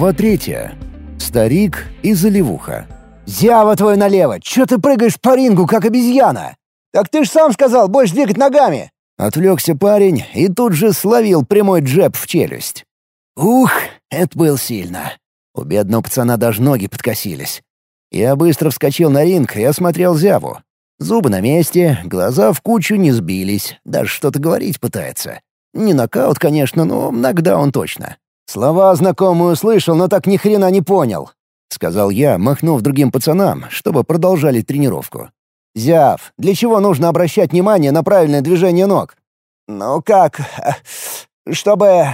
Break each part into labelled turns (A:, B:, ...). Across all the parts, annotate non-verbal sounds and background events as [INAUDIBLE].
A: Глава третья. Старик и заливуха.
B: «Зява твою налево! Чё ты прыгаешь по рингу, как обезьяна? Так ты ж сам сказал, больше двигать ногами!»
A: Отвлекся парень и тут же словил прямой джеб в челюсть. Ух, это было сильно. У бедного пацана даже ноги подкосились. Я быстро вскочил на ринг и осмотрел Зяву. Зубы на месте, глаза в кучу не сбились, даже что-то говорить пытается. Не нокаут, конечно, но нокдаун точно.
B: «Слова знакомые услышал, но так ни хрена не понял», — сказал я, махнув другим пацанам, чтобы продолжали тренировку. «Зяв, для чего нужно обращать внимание на правильное движение ног?» «Ну как? Чтобы...»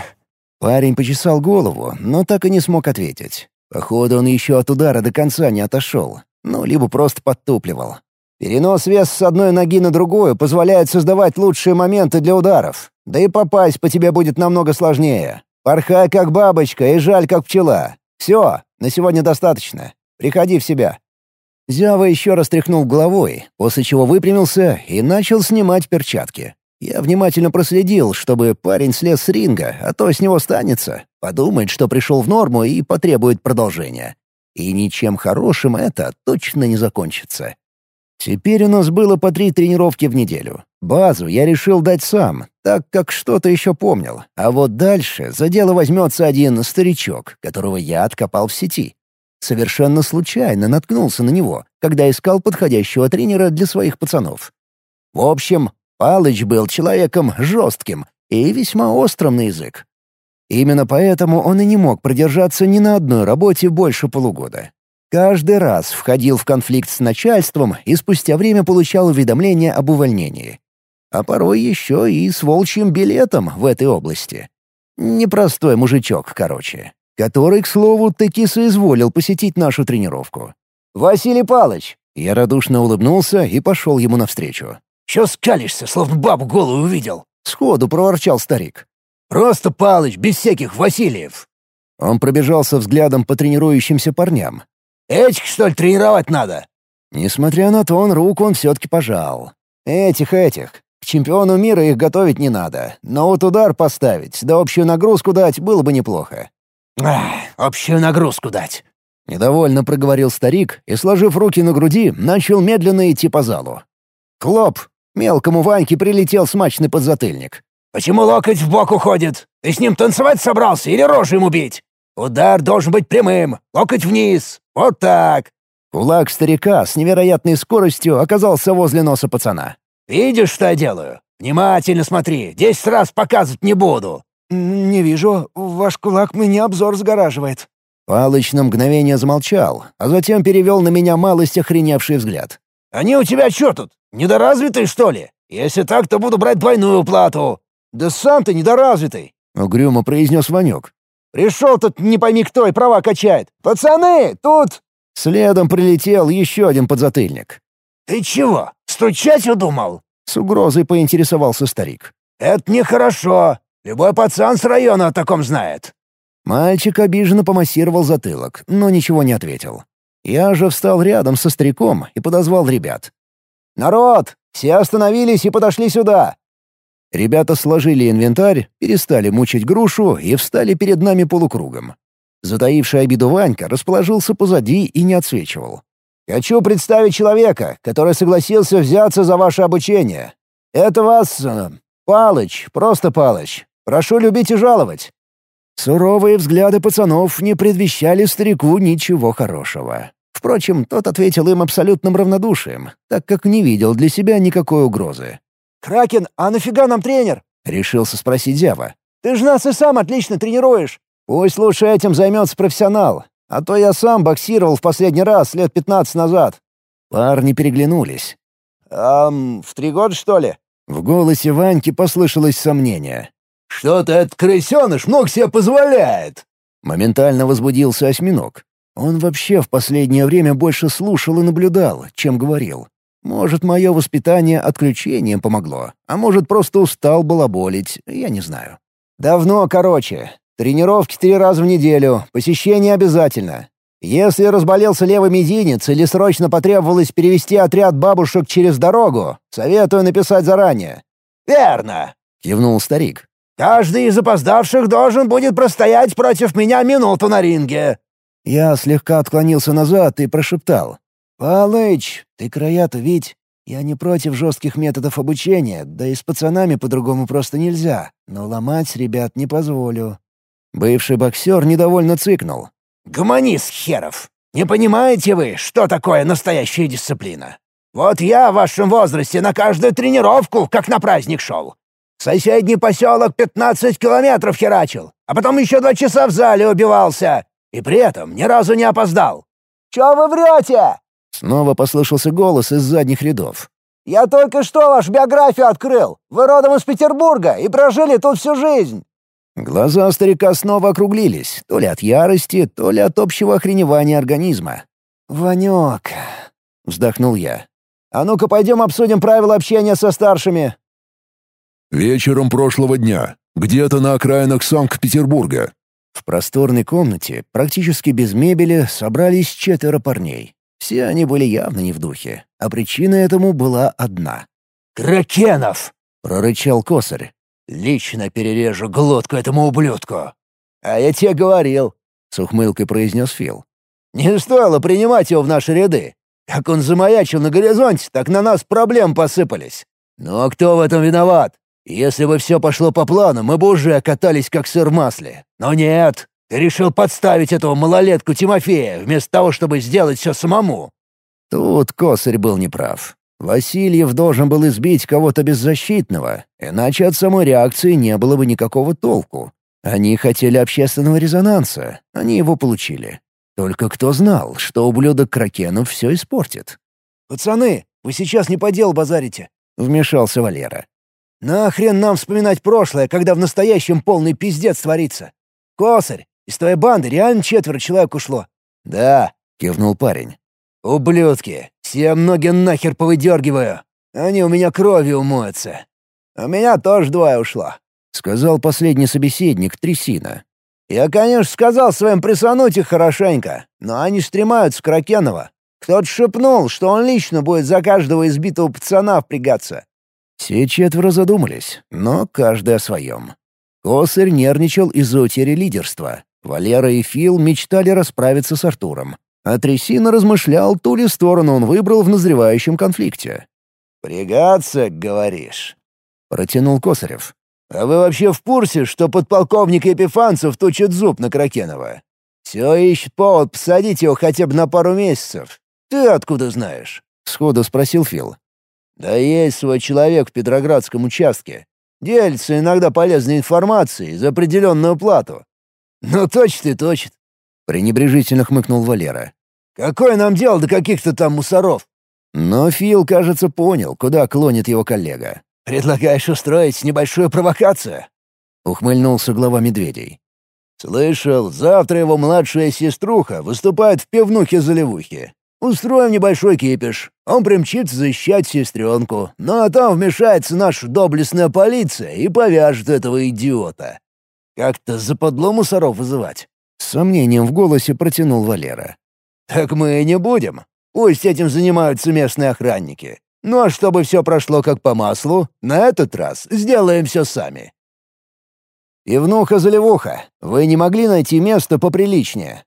A: Парень почесал голову, но так и не смог ответить. Походу, он еще от удара до конца не отошел. Ну, либо просто подтупливал.
B: Перенос веса с одной ноги на другую позволяет создавать лучшие моменты для ударов. Да и попасть по тебе будет намного сложнее. Порхай как бабочка и жаль как пчела. Все, на сегодня достаточно. Приходи в себя».
A: Зява еще раз тряхнул головой, после чего выпрямился и начал снимать перчатки. Я внимательно проследил, чтобы парень слез с ринга, а то с него станется, подумает, что пришел в норму и потребует продолжения. И ничем хорошим это точно не закончится. Теперь у нас было по три тренировки в неделю. Базу я решил дать сам, так как что-то еще помнил. А вот дальше за дело возьмется один старичок, которого я откопал в сети. Совершенно случайно наткнулся на него, когда искал подходящего тренера для своих пацанов. В общем, Палыч был человеком жестким и весьма острым на язык. Именно поэтому он и не мог продержаться ни на одной работе больше полугода. Каждый раз входил в конфликт с начальством и спустя время получал уведомление об увольнении. А порой еще и с волчьим билетом в этой области. Непростой мужичок, короче. Который, к слову, таки соизволил посетить нашу тренировку.
B: «Василий Палыч!»
A: Я радушно улыбнулся и пошел ему навстречу.
C: «Чё скалишься, словно бабу голую увидел?»
A: — сходу проворчал старик.
C: «Просто Палыч, без всяких Васильев!»
A: Он пробежался взглядом по тренирующимся парням,
C: Этих, что ли, тренировать надо?»
A: Несмотря на то, он руку он все-таки пожал. «Этих, этих. К чемпиону мира их готовить не надо. Но вот удар поставить, да общую нагрузку дать было бы неплохо».
C: «Ах, общую нагрузку дать».
A: Недовольно проговорил старик и, сложив руки на груди, начал медленно идти по залу. «Клоп!» Мелкому Ваньке прилетел смачный подзатыльник.
C: «Почему локоть в бок уходит? Ты с ним танцевать собрался или рожу ему бить? Удар должен быть прямым, локоть вниз, вот так!»
A: Кулак старика с невероятной скоростью оказался возле носа пацана.
C: «Видишь, что я делаю? Внимательно смотри, десять раз показывать не буду».
B: «Не вижу. Ваш кулак мне обзор сгораживает».
A: Палыч на мгновение замолчал, а затем перевел на меня малость охреневший взгляд.
C: «Они у тебя что тут, недоразвитые, что ли? Если так, то буду брать двойную плату».
B: «Да сам ты недоразвитый», —
A: угрюмо произнес Ванек.
B: Пришел тут не пойми кто и права качает. Пацаны, тут...»
A: Следом прилетел еще один подзатыльник.
C: «Ты чего, стучать удумал?»
A: С угрозой поинтересовался старик.
C: «Это нехорошо. Любой пацан с района о таком знает».
A: Мальчик обиженно помассировал затылок, но ничего не ответил. Я же встал рядом со стариком и подозвал ребят.
B: «Народ, все остановились и подошли сюда.
A: Ребята сложили инвентарь, перестали мучить грушу и встали перед нами полукругом. Затаивший обиду Ванька расположился позади и не отсвечивал.
B: «Хочу представить человека, который согласился взяться за ваше обучение. Это вас... Э, Палыч, просто Палыч. Прошу любить и жаловать».
A: Суровые взгляды пацанов не предвещали старику ничего хорошего. Впрочем, тот ответил им абсолютным равнодушием, так как не видел для себя никакой угрозы.
B: «Кракен, а нафига нам тренер?»
A: — решился спросить Зява.
B: «Ты же нас и сам отлично тренируешь». «Пусть лучше этим займется профессионал, а то я сам боксировал в последний раз лет пятнадцать назад».
A: Парни переглянулись.
B: «Ам, в три года, что ли?»
A: В голосе Ваньки послышалось сомнение.
C: «Что-то этот крысеныш много себе позволяет!»
A: Моментально возбудился осьминог. Он вообще в последнее время больше слушал и наблюдал, чем говорил. Может, мое воспитание отключением помогло, а может, просто устал балаболить, я не знаю.
B: Давно, короче. Тренировки три раза в неделю, посещение обязательно. Если разболелся левый мизинец или срочно потребовалось перевести отряд бабушек через дорогу, советую написать заранее».
C: «Верно!»
A: — кивнул старик.
C: Каждый из опоздавших должен будет простоять против меня минуту на ринге».
A: Я слегка отклонился назад и прошептал. «Палыч, ты края-то видь? Я не против жестких методов обучения, да и с пацанами по-другому просто нельзя, но ломать ребят не позволю». Бывший боксер недовольно цыкнул.
C: «Гуманист херов! Не понимаете вы, что такое настоящая дисциплина? Вот я в вашем возрасте на каждую тренировку, как на праздник шел. Соседний поселок пятнадцать километров херачил, а потом еще два часа в зале убивался, и при этом ни разу не опоздал».
B: «Чё вы врете?»
A: Снова послышался голос из задних рядов.
B: «Я только что вашу биографию открыл. Вы родом из Петербурга и прожили тут всю жизнь».
A: Глаза старика снова округлились, то ли от ярости, то ли от общего охреневания организма. «Ванек», — вздохнул я. «А ну-ка пойдем обсудим правила общения со старшими».
D: Вечером прошлого дня, где-то на окраинах Санкт-Петербурга.
A: В просторной комнате, практически без мебели, собрались четверо парней. Все они были явно не в духе, а причина этому была одна.
C: «Кракенов!»
A: — прорычал косарь.
C: «Лично перережу глотку этому ублюдку!»
B: «А я тебе говорил!»
A: — с ухмылкой произнес Фил.
B: «Не стоило принимать его в наши ряды. Как он замаячил на горизонте, так на нас проблем посыпались. Но кто в этом виноват? Если бы все пошло по плану, мы бы уже катались как сыр в масле. Но нет, ты решил подставить этого малолетку Тимофея, вместо того, чтобы сделать все самому».
A: Тут Косарь был неправ. Васильев должен был избить кого-то беззащитного, иначе от самой реакции не было бы никакого толку. Они хотели общественного резонанса, они его получили. Только кто знал, что ублюдок Кракенов все испортит?
B: «Пацаны, вы сейчас не по делу базарите», — вмешался Валера. «Нахрен нам вспоминать прошлое, когда в настоящем полный пиздец творится? Косарь, из твоей банды реально четверо человек ушло?»
A: «Да», — кивнул парень.
B: «Ублюдки! Всем ноги нахер повыдергиваю! Они у меня кровью умоются!» «У меня тоже двое ушло», —
A: сказал последний собеседник Трясина.
B: «Я, конечно, сказал своим присануть их хорошенько, но они стремаются Кракенова. Кто-то шепнул, что он лично будет за каждого избитого пацана впрягаться».
A: Все четверо задумались, но каждый о своем. Косарь нервничал из-за утери лидерства. Валера и Фил мечтали расправиться с Артуром. А Трясина размышлял, ту ли сторону он выбрал в назревающем конфликте.
B: «Пригаться, говоришь?»
A: — протянул Косарев.
B: «А вы вообще в курсе, что подполковник Епифанцев тучит зуб на Кракенова? Все ищет повод посадить его хотя бы на пару месяцев. Ты откуда знаешь?»
A: — сходу спросил Фил.
B: «Да есть свой человек в Петроградском участке. Делится иногда полезной информацией за определенную плату. Ну, точит и точит.
A: Пренебрежительно хмыкнул Валера.
B: Какое нам дело до каких-то там мусоров?
A: Но Фил, кажется, понял, куда клонит его коллега.
B: «Предлагаешь устроить небольшую провокацию?»
A: — ухмыльнулся глава медведей.
B: «Слышал, завтра его младшая сеструха выступает в пивнухе-заливухе. Устроим небольшой кипиш. Он примчится защищать сестренку, ну а там вмешается наша доблестная полиция и повяжет этого идиота. Как-то западло мусоров вызывать».
A: С сомнением в голосе протянул Валера.
B: «Так мы и не будем. Пусть этим занимаются местные охранники. Ну а чтобы все прошло как по маслу, на этот раз сделаем все сами».
A: «Ивнуха-заливуха, вы не могли найти место поприличнее?»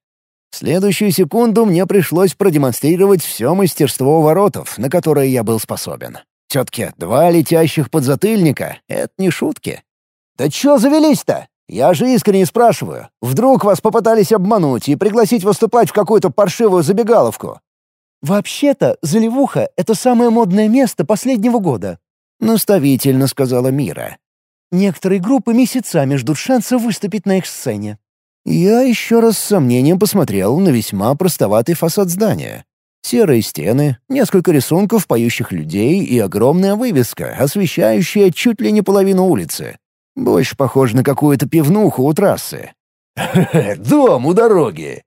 A: В следующую секунду мне пришлось продемонстрировать все мастерство воротов, на которое я был способен. Все-таки два летящих подзатыльника — это не шутки.
B: «Да чё завелись-то? Я же искренне спрашиваю. Вдруг вас попытались обмануть и пригласить выступать в какую-то паршивую забегаловку?»
E: «Вообще-то, Заливуха — это самое модное место последнего года», —
A: наставительно сказала Мира.
E: «Некоторые группы месяцами ждут шанса выступить на их сцене.
A: Я еще раз с сомнением посмотрел на весьма простоватый фасад здания. Серые стены, несколько рисунков поющих людей и огромная вывеска, освещающая чуть ли не половину улицы. Больше похоже на какую-то пивнуху у трассы. [LAUGHS]
B: «Дом у дороги!»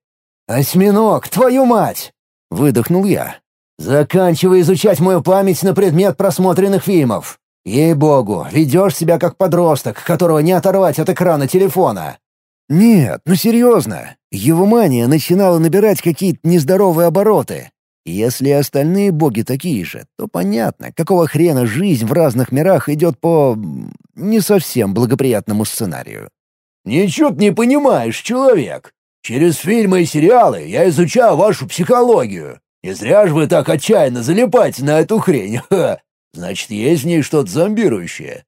B: «Осьминог, твою мать!» — выдохнул я. «Заканчивай изучать мою память на предмет просмотренных фильмов. Ей-богу, ведешь себя как подросток, которого не оторвать от экрана телефона.
A: Нет, ну серьезно. Его мания начинала набирать какие-то нездоровые обороты. Если остальные боги такие же, то понятно, какого хрена жизнь в разных мирах идет по... не совсем благоприятному сценарию.
C: «Ничего ты не понимаешь, человек. Через фильмы и сериалы я изучаю вашу психологию. Не зря же вы так отчаянно залипаете на эту хрень. [LAUGHS] Ха. Значит, есть в ней что-то зомбирующее».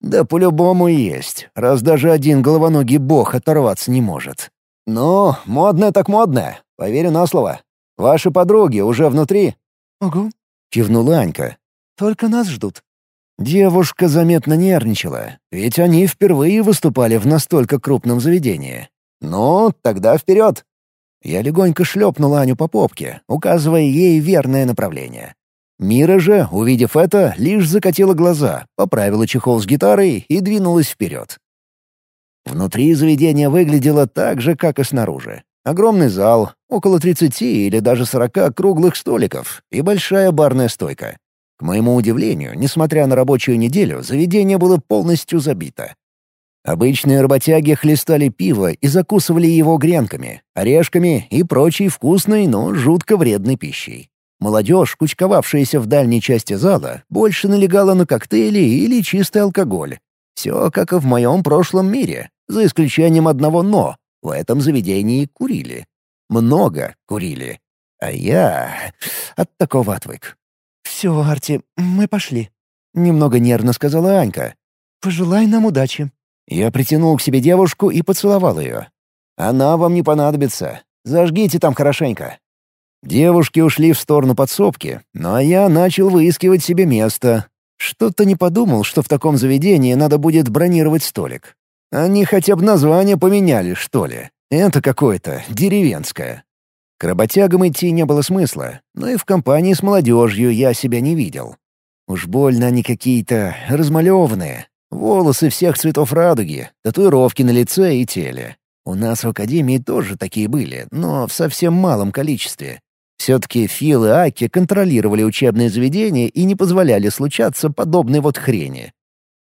A: «Да по-любому есть, раз даже один головоногий бог оторваться не может». «Ну, модное так модное, поверю на слово. Ваши подруги уже внутри?»
E: «Угу», —
A: кивнула Анька.
E: «Только нас ждут».
A: Девушка заметно нервничала, ведь они впервые выступали в настолько крупном заведении. «Ну, тогда вперед!» Я легонько шлепнул Аню по попке, указывая ей верное направление. Мира же, увидев это, лишь закатила глаза, поправила чехол с гитарой и двинулась вперед. Внутри заведения выглядело так же, как и снаружи. Огромный зал, около 30 или даже 40 круглых столиков и большая барная стойка. К моему удивлению, несмотря на рабочую неделю, заведение было полностью забито. Обычные работяги хлестали пиво и закусывали его гренками, орешками и прочей вкусной, но жутко вредной пищей. Молодежь, кучковавшаяся в дальней части зала, больше налегала на коктейли или чистый алкоголь. Все как и в моем прошлом мире, за исключением одного «но». В этом заведении курили. Много курили. А я от такого отвык.
E: «Все, Арти, мы пошли», —
A: немного нервно сказала Анька.
E: «Пожелай нам удачи».
A: Я притянул к себе девушку и поцеловал ее. «Она вам не понадобится. Зажгите там хорошенько». Девушки ушли в сторону подсобки, но я начал выискивать себе место. Что-то не подумал, что в таком заведении надо будет бронировать столик. Они хотя бы название поменяли, что ли. Это какое-то деревенское. К работягам идти не было смысла, но и в компании с молодежью я себя не видел. Уж больно они какие-то размалеванные. Волосы всех цветов радуги, татуировки на лице и теле. У нас в академии тоже такие были, но в совсем малом количестве. Все-таки Фил и Аки контролировали учебные заведения и не позволяли случаться подобной вот хрени.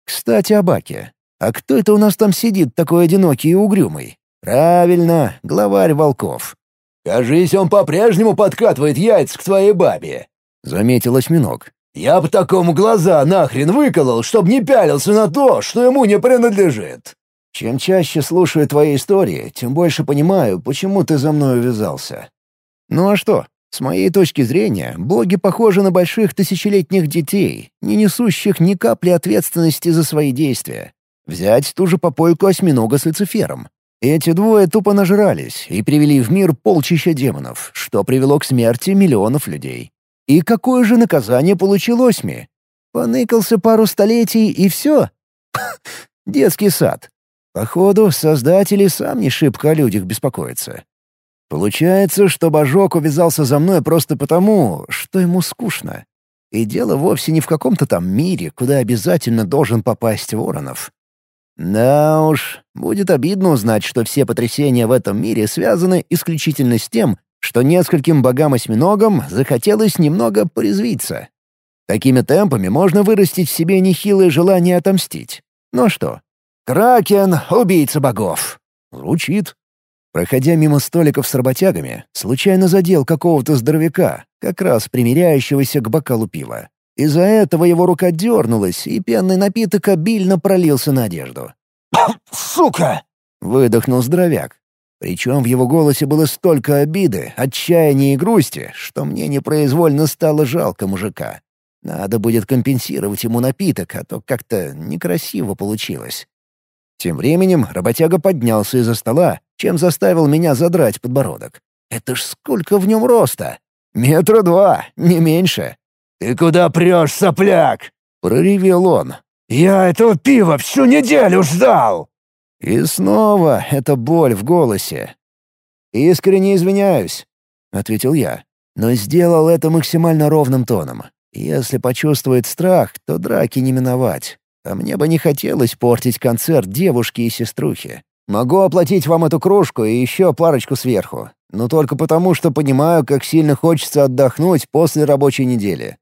A: Кстати, об Аке. А кто это у нас там сидит такой одинокий и угрюмый? Правильно, главарь волков.
C: «Кажись, он по-прежнему подкатывает яйца к твоей бабе», — заметил осьминог. «Я бы такому глаза нахрен выколол, чтоб не пялился на то, что ему не принадлежит».
A: «Чем чаще слушаю твои истории, тем больше понимаю, почему ты за мной увязался. Ну а что? С моей точки зрения, боги похожи на больших тысячелетних детей, не несущих ни капли ответственности за свои действия. Взять ту же попойку осьминога с Люцифером. Эти двое тупо нажрались и привели в мир полчища демонов, что привело к смерти миллионов людей. И какое же наказание получил Осьми? Поныкался пару столетий и все? [LAUGHS] Детский сад. Походу, создатели сам не шибко о людях беспокоятся. Получается, что Божок увязался за мной просто потому, что ему скучно. И дело вовсе не в каком-то там мире, куда обязательно должен попасть Воронов. Да уж, будет обидно узнать, что все потрясения в этом мире связаны исключительно с тем, что нескольким богам-осьминогам захотелось немного порезвиться. Такими темпами можно вырастить в себе нехилое желание отомстить. Ну что? Кракен — убийца богов. Звучит. Проходя мимо столиков с работягами, случайно задел какого-то здоровяка, как раз примеряющегося к бокалу пива. Из-за этого его рука дернулась, и пенный напиток обильно пролился на одежду.
C: «Сука!»
A: — выдохнул здоровяк. Причем в его голосе было столько обиды, отчаяния и грусти, что мне непроизвольно стало жалко мужика. Надо будет компенсировать ему напиток, а то как-то некрасиво получилось. Тем временем работяга поднялся из-за стола, чем заставил меня задрать подбородок. Это ж сколько в нем роста! Метра два, не меньше.
C: «Ты куда прешь, сопляк?»
A: — проревел он.
C: «Я этого пива всю неделю ждал!»
A: И снова эта боль в голосе. «Искренне извиняюсь», — ответил я, но сделал это максимально ровным тоном. Если почувствует страх, то драки не миновать. А мне бы не хотелось портить концерт девушки и сеструхи. Могу оплатить вам эту кружку и еще парочку сверху, но только потому, что понимаю, как сильно хочется отдохнуть после рабочей недели.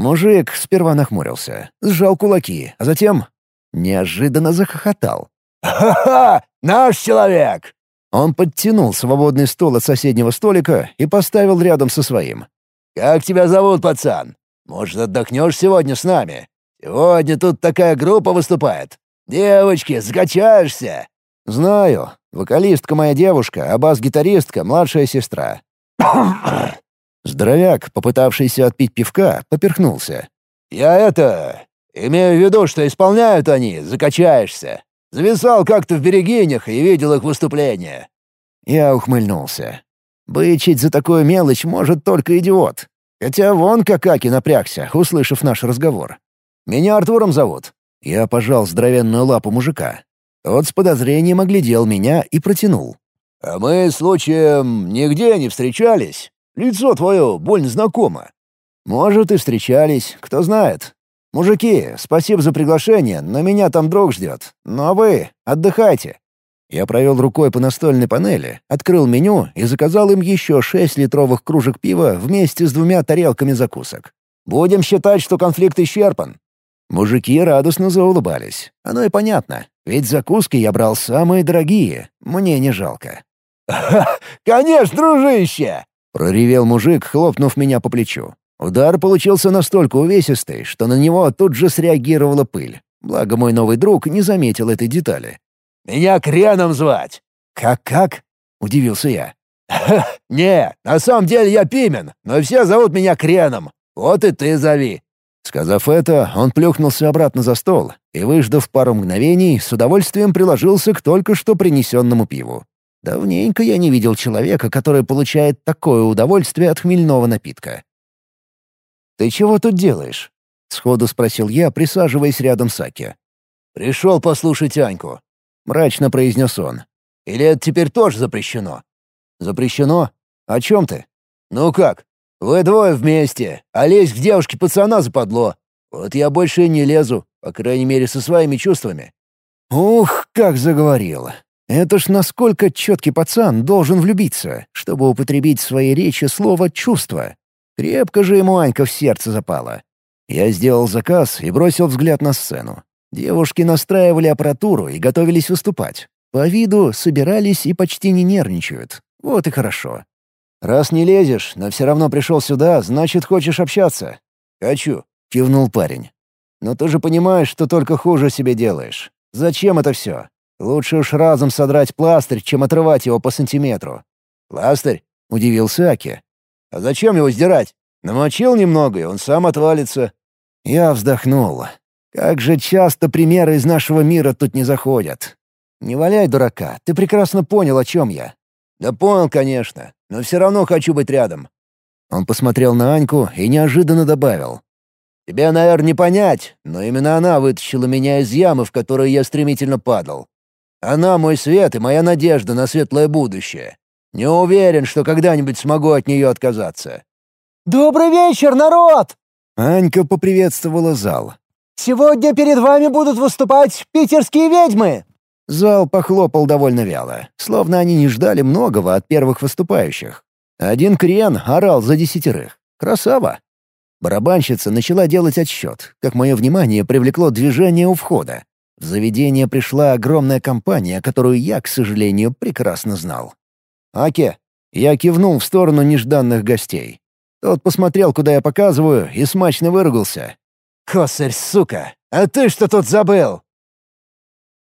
A: Мужик сперва нахмурился, сжал кулаки, а затем неожиданно захохотал.
C: «Ха-ха! Наш человек!»
A: Он подтянул свободный стол от соседнего столика и поставил рядом со своим.
C: Как тебя зовут, пацан? Может, отдохнешь сегодня с нами? Сегодня тут такая группа выступает. Девочки, закачаешься!»
A: «Знаю. Вокалистка моя девушка, а бас-гитаристка — младшая сестра». [COUGHS] Здоровяк, попытавшийся отпить пивка, поперхнулся.
C: «Я это... имею в виду, что исполняют они, закачаешься. Зависал как-то в Берегинях и видел их выступление».
A: Я ухмыльнулся. Бычить за такую мелочь может только идиот. Хотя вон как Аки напрягся, услышав наш разговор. «Меня Артуром зовут». Я пожал здоровенную лапу мужика. Тот с подозрением оглядел меня и протянул.
C: «А мы, случаем, нигде не встречались? Лицо твое больно знакомо».
A: «Может, и встречались, кто знает. Мужики, спасибо за приглашение, но меня там друг ждет. Ну а вы отдыхайте». Я провел рукой по настольной панели, открыл меню и заказал им еще шесть литровых кружек пива вместе с двумя тарелками закусок. «Будем считать, что конфликт исчерпан». Мужики радостно заулыбались. Оно и понятно, ведь закуски я брал самые дорогие, мне не жалко.
C: «Конечно, дружище!»
A: — проревел мужик, хлопнув меня по плечу. Удар получился настолько увесистый, что на него тут же среагировала пыль. Благо мой новый друг не заметил этой детали.
C: Меня Креном звать».
A: «Как-как?» — удивился я.
C: «Не, на самом деле я Пимен, но все зовут меня Креном. Вот и ты зови».
A: Сказав это, он плюхнулся обратно за стол и, выждав пару мгновений, с удовольствием приложился к только что принесенному пиву. Давненько я не видел человека, который получает такое удовольствие от хмельного напитка. «Ты чего тут делаешь?» — сходу спросил я, присаживаясь рядом с Аки.
C: «Пришел послушать Аньку. — мрачно произнес он. «Или это теперь тоже запрещено?»
A: «Запрещено? О чем ты?»
C: «Ну как? Вы двое вместе, а лезть к девушке пацана западло. Вот я больше не лезу, по крайней мере, со своими чувствами».
A: «Ух, как заговорил! Это ж насколько четкий пацан должен влюбиться, чтобы употребить в своей речи слово «чувство». Крепко же ему Анька в сердце запала. Я сделал заказ и бросил взгляд на сцену. Девушки настраивали аппаратуру и готовились выступать. По виду собирались и почти не нервничают. Вот и хорошо. «Раз не лезешь, но все равно пришел сюда, значит, хочешь общаться?»
C: «Хочу», —
A: кивнул парень. «Но ты же понимаешь, что только хуже себе делаешь. Зачем это все? Лучше уж разом содрать пластырь, чем отрывать его по сантиметру».
C: «Пластырь?»
A: — удивился Аки.
C: «А зачем его сдирать? Намочил немного, и он сам отвалится».
A: Я вздохнул. Как же часто примеры из нашего мира тут не заходят. Не валяй дурака, ты прекрасно понял, о чем я.
C: Да понял, конечно, но все равно хочу быть рядом.
A: Он посмотрел на Аньку и неожиданно добавил.
C: Тебя, наверное, не понять, но именно она вытащила меня из ямы, в которую я стремительно падал. Она мой свет и моя надежда на светлое будущее. Не уверен, что когда-нибудь смогу от нее отказаться.
B: «Добрый вечер, народ!»
A: Анька поприветствовала зал.
B: Сегодня перед вами будут выступать питерские ведьмы!»
A: Зал похлопал довольно вяло, словно они не ждали многого от первых выступающих. Один крен орал за десятерых. Красава! Барабанщица начала делать отсчет, как мое внимание привлекло движение у входа. В заведение пришла огромная компания, которую я, к сожалению, прекрасно знал. «Аке!» Я кивнул в сторону нежданных гостей. Тот посмотрел, куда я показываю, и смачно выругался.
C: «Косарь, сука! А ты что тут забыл?